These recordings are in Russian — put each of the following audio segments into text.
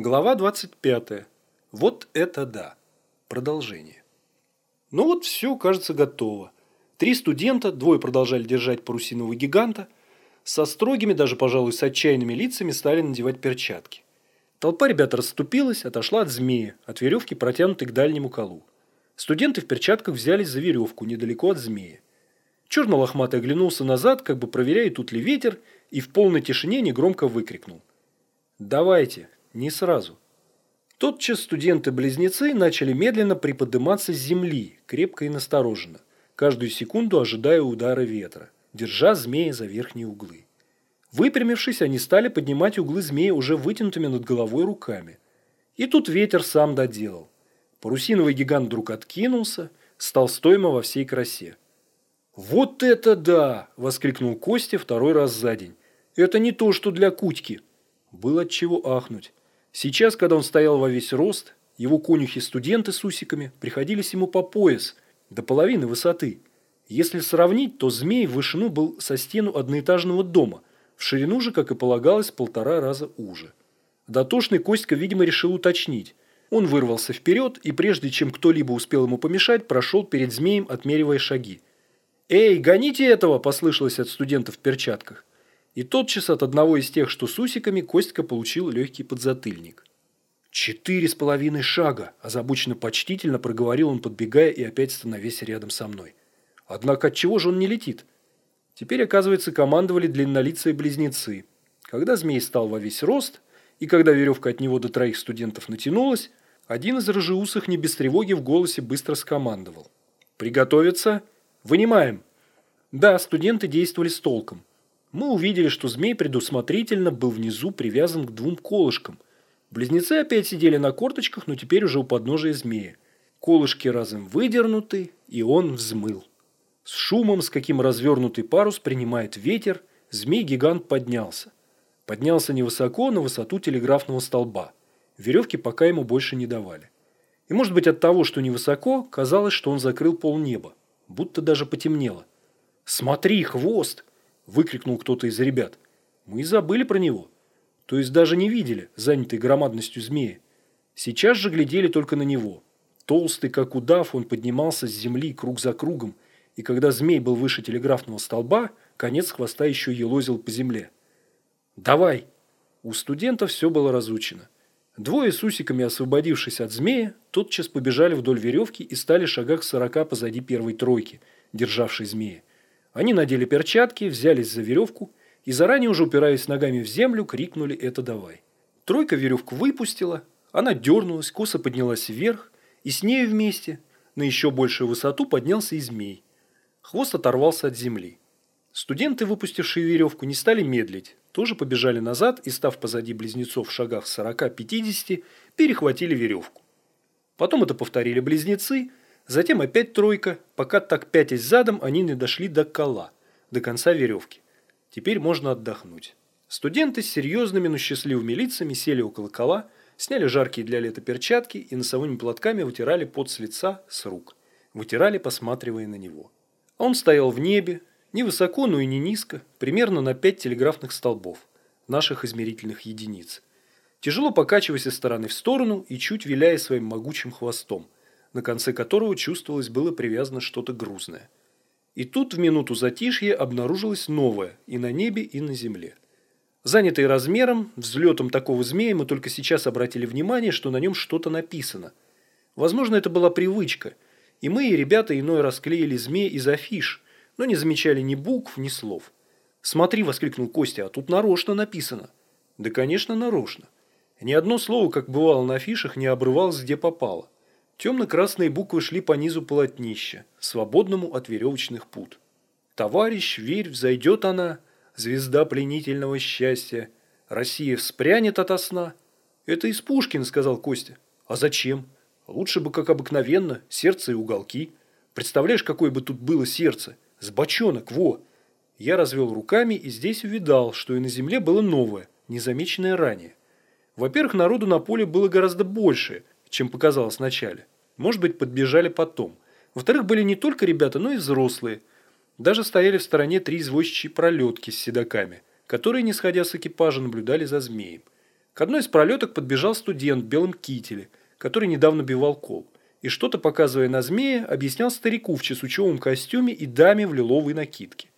Глава 25. Вот это да. Продолжение. Ну вот все, кажется, готово. Три студента, двое продолжали держать парусинового гиганта, со строгими, даже, пожалуй, с отчаянными лицами стали надевать перчатки. Толпа ребят расступилась, отошла от змеи, от веревки, протянутой к дальнему колу. Студенты в перчатках взялись за веревку недалеко от змеи. Черно-лохматый оглянулся назад, как бы проверяя, тут ли ветер, и в полной тишине негромко выкрикнул. «Давайте, не сразу». Тотчас студенты-близнецы начали медленно приподниматься с земли, крепко и настороженно, каждую секунду ожидая удара ветра, держа змеи за верхние углы. Выпрямившись, они стали поднимать углы змеи уже вытянутыми над головой руками. И тут ветер сам доделал. Парусиновый гигант вдруг откинулся, стал стоимо во всей красе. «Вот это да!» – воскликнул Костя второй раз за день. «Это не то, что для Кутьки!» Было чего ахнуть. Сейчас, когда он стоял во весь рост, его конюхи-студенты с усиками приходились ему по пояс, до половины высоты. Если сравнить, то змей в вышину был со стену одноэтажного дома, в ширину же, как и полагалось, полтора раза уже. Дотошный Костька, видимо, решил уточнить. Он вырвался вперед и, прежде чем кто-либо успел ему помешать, прошел перед змеем, отмеривая шаги. «Эй, гоните этого!» – послышалось от студентов в перчатках. И тотчас от одного из тех, что с усиками, Костька получил легкий подзатыльник. «Четыре с половиной шага!» – озабоченно почтительно проговорил он, подбегая и опять становясь рядом со мной. «Однако от чего же он не летит?» Теперь, оказывается, командовали длиннолицые близнецы. Когда змей стал во весь рост, и когда веревка от него до троих студентов натянулась, один из рыжеусых не без тревоги в голосе быстро скомандовал. «Приготовиться!» Вынимаем. Да, студенты действовали с толком. Мы увидели, что змей предусмотрительно был внизу привязан к двум колышкам. Близнецы опять сидели на корточках, но теперь уже у подножия змея. Колышки разом выдернуты, и он взмыл. С шумом, с каким развернутый парус принимает ветер, змей-гигант поднялся. Поднялся невысоко, на высоту телеграфного столба. Веревки пока ему больше не давали. И может быть от того, что невысоко, казалось, что он закрыл полнеба будто даже потемнело. «Смотри, хвост!» – выкрикнул кто-то из ребят. Мы забыли про него. То есть даже не видели, занятый громадностью змеи. Сейчас же глядели только на него. Толстый, как удав, он поднимался с земли круг за кругом, и когда змей был выше телеграфного столба, конец хвоста еще елозил по земле. «Давай!» У студентов все было разучено. Двое с усиками, освободившись от змея, тотчас побежали вдоль веревки и стали шагах сорока позади первой тройки, державшей змея. Они надели перчатки, взялись за веревку и, заранее уже упираясь ногами в землю, крикнули «это давай». Тройка веревку выпустила, она дернулась, косо поднялась вверх, и с нею вместе на еще большую высоту поднялся и змей. Хвост оторвался от земли. Студенты, выпустившие веревку, не стали медлить, тоже побежали назад и, став позади близнецов в шагах 40-50, перехватили веревку. Потом это повторили близнецы, затем опять тройка, пока так пятясь задом они не дошли до кола, до конца веревки. Теперь можно отдохнуть. Студенты с серьезными, но счастливыми лицами сели около кола, сняли жаркие для лета перчатки и носовыми платками вытирали пот с лица, с рук. Вытирали, посматривая на него. Он стоял в небе, не высоко, но и не низко, примерно на 5 телеграфных столбов, наших измерительных единиц. Тяжело покачиваясь из стороны в сторону и чуть виляя своим могучим хвостом, на конце которого чувствовалось было привязано что-то грузное. И тут в минуту затишья обнаружилось новое и на небе, и на земле. Занятый размером, взлетом такого змея, мы только сейчас обратили внимание, что на нем что-то написано. Возможно, это была привычка, и мы и ребята иной расклеили змея из афиш – но не замечали ни букв, ни слов. «Смотри!» – воскликнул Костя, а тут нарочно написано. Да, конечно, нарочно. Ни одно слово, как бывало на афишах, не обрывалось где попало. Темно-красные буквы шли по низу полотнища, свободному от веревочных пут. «Товарищ, верь, взойдет она, звезда пленительного счастья. Россия вспрянет ото сна». «Это из Пушкина», – сказал Костя. «А зачем? Лучше бы, как обыкновенно, сердце и уголки. Представляешь, какое бы тут было сердце?» С бочонок, во!» Я развел руками и здесь увидал, что и на земле было новое, незамеченное ранее. Во-первых, народу на поле было гораздо больше, чем показалось вначале. Может быть, подбежали потом. Во-вторых, были не только ребята, но и взрослые. Даже стояли в стороне три извозчичьи пролетки с седаками, которые, не сходя с экипажа, наблюдали за змеем. К одной из пролеток подбежал студент в белом кителе, который недавно бивал кол, и что-то, показывая на змея, объяснял старику в чесучевом костюме и даме в лиловой накидке.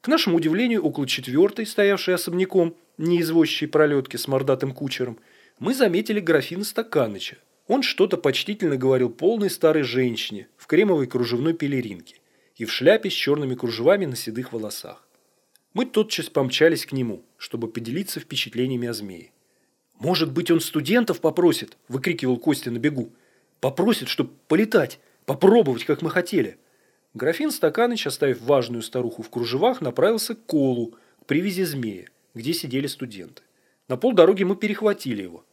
К нашему удивлению, около четвертой, стоявшей особняком, не извозчей пролетки с мордатым кучером, мы заметили графина Стаканыча. Он что-то почтительно говорил полной старой женщине в кремовой кружевной пелеринке и в шляпе с черными кружевами на седых волосах. Мы тотчас помчались к нему, чтобы поделиться впечатлениями о змее. «Может быть, он студентов попросит?» – выкрикивал Костя на бегу. «Попросит, чтобы полетать, попробовать, как мы хотели». Графин Стаканыч, оставив важную старуху в кружевах, направился к колу, к привязи змея, где сидели студенты. На полдороги мы перехватили его.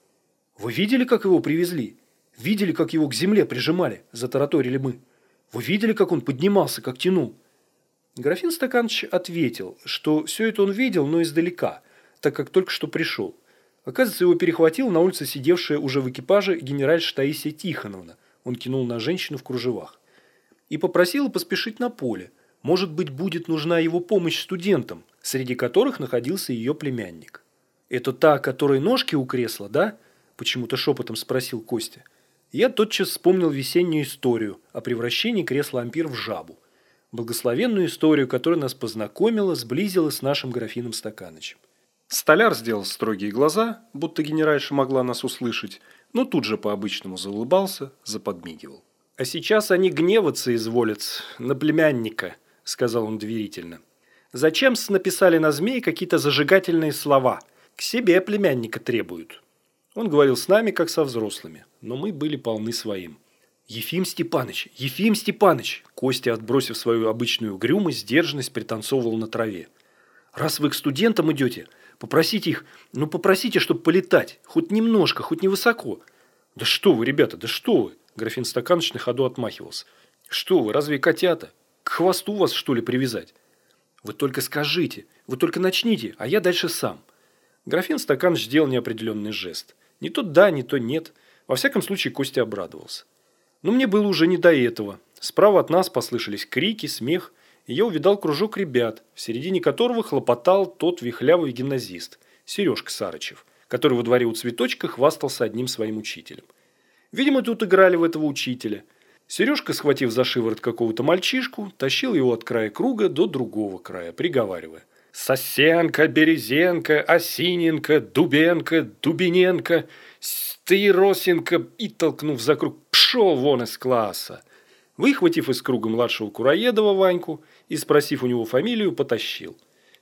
«Вы видели, как его привезли? Видели, как его к земле прижимали?» – затараторили мы. «Вы видели, как он поднимался, как тянул?» Графин Стаканович ответил, что все это он видел, но издалека, так как только что пришел. Оказывается, его перехватил на улице сидевшая уже в экипаже генеральша Таисия Тихоновна. Он кинул на женщину в кружевах. И попросила поспешить на поле. Может быть, будет нужна его помощь студентам, среди которых находился ее племянник. «Это та, которой ножки у кресла, да?» – почему-то шепотом спросил Костя. Я тотчас вспомнил весеннюю историю о превращении кресла Ампир в жабу. Благословенную историю, которая нас познакомила, сблизила с нашим графином Стаканычем. Столяр сделал строгие глаза, будто генеральша могла нас услышать, но тут же по-обычному заулыбался, заподмигивал. «А сейчас они гневаться изволят на племянника», – сказал он доверительно. «Зачем написали на змей какие-то зажигательные слова? К себе племянника требуют». Он говорил с нами, как со взрослыми, но мы были полны своим. «Ефим Степаныч! Ефим Степаныч!» Костя, отбросив свою обычную угрюмость, сдержанность, пританцовывал на траве. «Раз вы к студентам идете, Попросите их, ну попросите, чтобы полетать. Хоть немножко, хоть невысоко. Да что вы, ребята, да что вы? Графин Стаканович на ходу отмахивался. Что вы, разве котята? К хвосту вас, что ли, привязать? Вы только скажите, вы только начните, а я дальше сам. Графин Стаканович сделал неопределенный жест. Не то да, не то нет. Во всяком случае, Костя обрадовался. Но мне было уже не до этого. Справа от нас послышались крики, смех – и я увидал кружок ребят, в середине которого хлопотал тот вихлявый гимназист, Сережка Сарычев, который во дворе у цветочка хвастался одним своим учителем. Видимо, тут играли в этого учителя. Сережка, схватив за шиворот какого-то мальчишку, тащил его от края круга до другого края, приговаривая. «Сосенко, Березенко, Осиненко, Дубенко, Дубиненко, Стыросенко» и, толкнув за круг, пшел вон из класса. Выхватив из круга младшего Кураедова Ваньку и, спросив у него фамилию, потащил.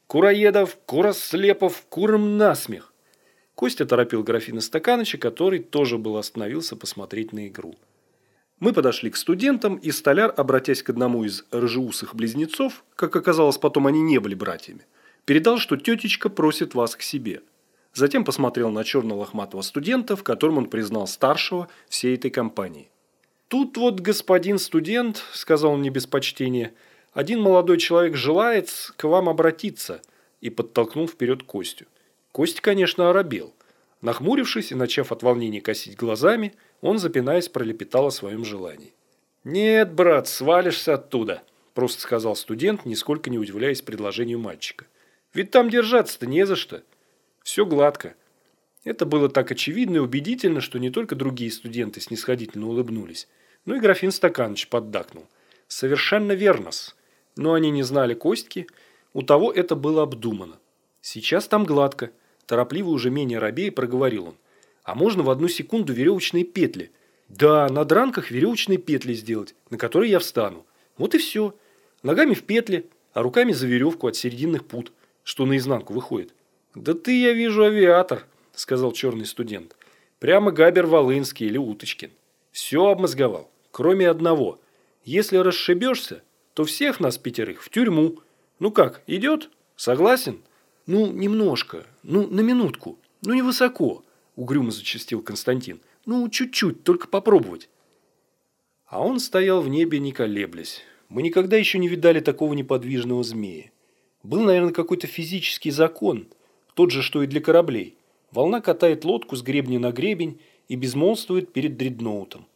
«Кураедов, Курослепов, куром насмех!» Костя торопил графина Стаканыча, который тоже был остановился посмотреть на игру. Мы подошли к студентам, и столяр, обратясь к одному из рыжеусых близнецов, как оказалось, потом они не были братьями, передал, что тетечка просит вас к себе. Затем посмотрел на черно-лохматого студента, в котором он признал старшего всей этой компании. «Тут вот господин студент», – сказал он не без почтения, – «один молодой человек желает к вам обратиться» и подтолкнул вперед Костю. Костя, конечно, оробел. Нахмурившись и начав от волнения косить глазами, он, запинаясь, пролепетал о своем желании. «Нет, брат, свалишься оттуда», – просто сказал студент, нисколько не удивляясь предложению мальчика. «Ведь там держаться-то не за что. Все гладко». Это было так очевидно и убедительно, что не только другие студенты снисходительно улыбнулись, ну и графин Стаканович поддакнул. Совершенно верно-с. Но они не знали Костьки, у того это было обдумано. Сейчас там гладко. Торопливо уже менее робея проговорил он. А можно в одну секунду веревочные петли? Да, на дранках веревочные петли сделать, на которые я встану. Вот и все. Ногами в петли, а руками за веревку от серединных пут, что наизнанку выходит. Да ты, я вижу, авиатор, сказал черный студент. Прямо Габер Волынский или Уточкин. Все обмозговал кроме одного. Если расшибешься, то всех нас пятерых в тюрьму. Ну как, идет? Согласен? Ну, немножко. Ну, на минутку. Ну, невысоко, угрюмо зачастил Константин. Ну, чуть-чуть, только попробовать. А он стоял в небе, не колеблясь. Мы никогда еще не видали такого неподвижного змея. Был, наверное, какой-то физический закон, тот же, что и для кораблей. Волна катает лодку с гребня на гребень и безмолвствует перед дредноутом.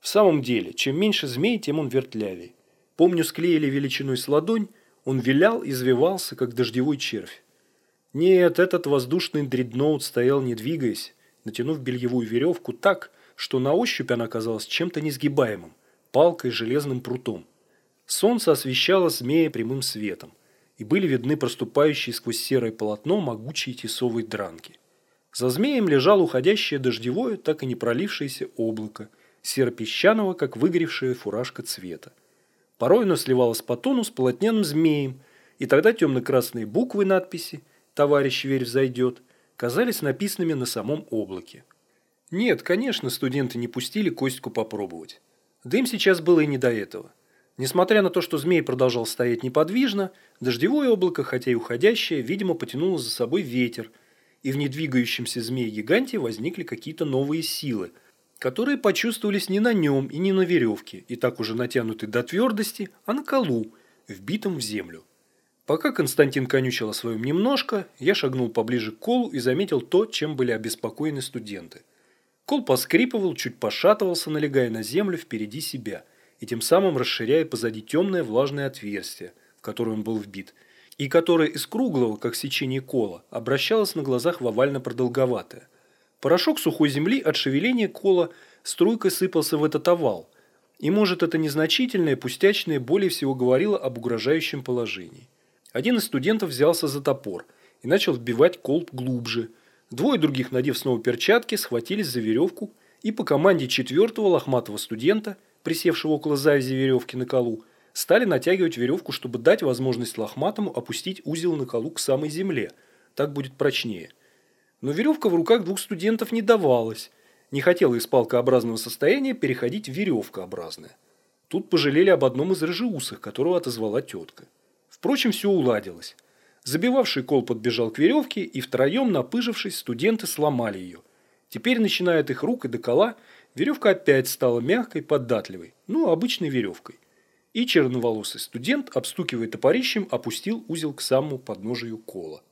В самом деле, чем меньше змей, тем он вертлявее. Помню, склеили величиной с ладонь, он вилял, извивался, как дождевой червь. Нет, этот воздушный дредноут стоял не двигаясь, натянув бельевую веревку так, что на ощупь она казалась чем-то несгибаемым, палкой железным прутом. Солнце освещало змея прямым светом, и были видны проступающие сквозь серое полотно могучие тесовые дранки. За змеем лежало уходящее дождевое, так и не пролившееся облако, серо-песчаного, как выгоревшая фуражка цвета. Порой оно сливалось по тону с полотняным змеем, и тогда темно-красные буквы надписи «Товарищ Верь взойдет» казались написанными на самом облаке. Нет, конечно, студенты не пустили Костьку попробовать. Да им сейчас было и не до этого. Несмотря на то, что змей продолжал стоять неподвижно, дождевое облако, хотя и уходящее, видимо, потянуло за собой ветер, и в недвигающемся змее-гиганте возникли какие-то новые силы, которые почувствовались не на нем и не на веревке, и так уже натянуты до твердости, а на колу, вбитом в землю. Пока Константин конючил о своем немножко, я шагнул поближе к колу и заметил то, чем были обеспокоены студенты. Кол поскрипывал, чуть пошатывался, налегая на землю впереди себя – и тем самым расширяя позади темное влажное отверстие, в которое он был вбит, и которое из круглого, как сечение кола, обращалось на глазах в овально-продолговатое. Порошок сухой земли от шевеления кола струйкой сыпался в этот овал, и, может, это незначительное, пустячное более всего говорило об угрожающем положении. Один из студентов взялся за топор и начал вбивать кол глубже. Двое других, надев снова перчатки, схватились за веревку и по команде четвертого лохматого студента – присевшего около завязи веревки на колу, стали натягивать веревку, чтобы дать возможность лохматому опустить узел на колу к самой земле. Так будет прочнее. Но веревка в руках двух студентов не давалась. Не хотела из палкообразного состояния переходить в веревкообразное. Тут пожалели об одном из рыжеусых, которого отозвала тетка. Впрочем, все уладилось. Забивавший кол подбежал к веревке, и втроем, напыжившись, студенты сломали ее. Теперь, начиная от их рук и до кола, Веревка опять стала мягкой, податливой, ну, обычной веревкой. И черноволосый студент, обстукивая топорищем, опустил узел к самому подножию кола.